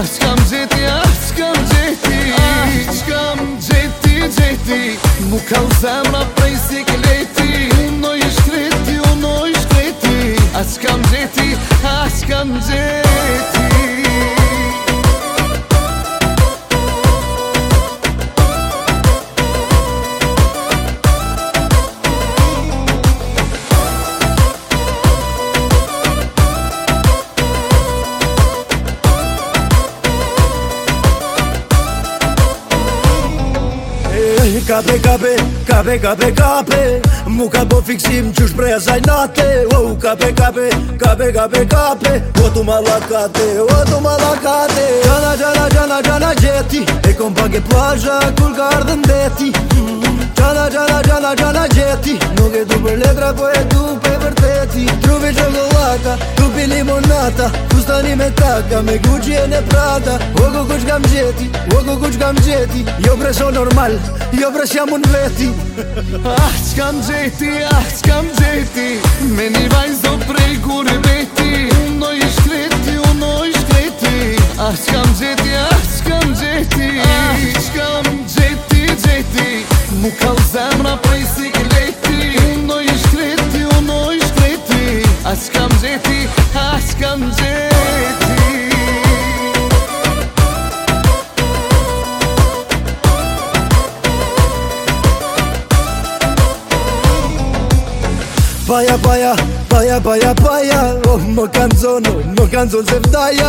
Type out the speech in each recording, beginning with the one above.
As kam gjeti, as kam gjeti As kam gjeti, gjeti Mu kam zemra prej si Uno i shkreti, uno i shkreti As kam gjeti, as kam gjeti Kape, kape, kape, kape, kape Mu ka po fiksim që shpreja zajnate oh, Kape, kape, kape, kape, kape O tu ma lakate, o tu ma lakate Gjana, gjana, gjana, gjana gjeti E kom pake plazha, kur ka ardhën deti Gjana, gjana, gjana, gjana gjeti Nuk e du për letra, po e du për për teti Truvi që më laka, tu limonata Kustani me taka, me guqje në prata O ku ku që kam gjeti, o ku ku që kam gjeti Jo preso normal, o ku ku kam gjeti Jo vrës jam unë veti Ah, që kam gjeti, ah, që kam gjeti Me një vajzo prej kure beti Uno i shkreti, uno i shkreti Ah, që kam gjeti, ah, që kam gjeti Ah, që kam gjeti, gjeti Mu kal zemra prej si Baja, baja, baja, baja, baja Oh, më kanë zonë, më kanë zonë se vdaja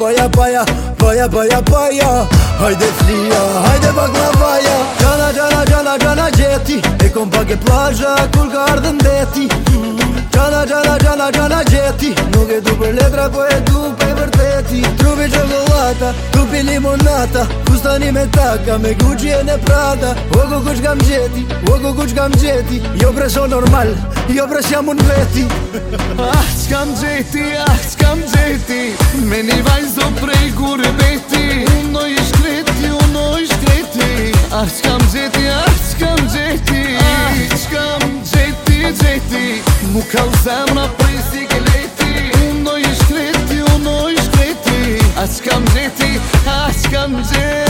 Baja, baja, baja, baja, baja Hajde fria, hajde bak në vaja Gjana, gjana, gjana, gjana gjeti E kom pak e plajja, kur ka ardhën deti mm, mm. Gjana, gjana, gjana, gjana gjeti Nuk e du për letra, po e du vërteti Trupi qëllullata, trupi limonata Fustani me taka, me guqi e ne prada Ogo kuq kam gjeti, ogo kuq kam gjeti Jo preso normal, jo pres jam un veti Ah, qkam gjeti, ah, qkam gjeti Me një vajzdo prej gurë beti Uno ish kreti, uno ish kreti Ah, qkam gjeti aşkam zeti aşkam zeti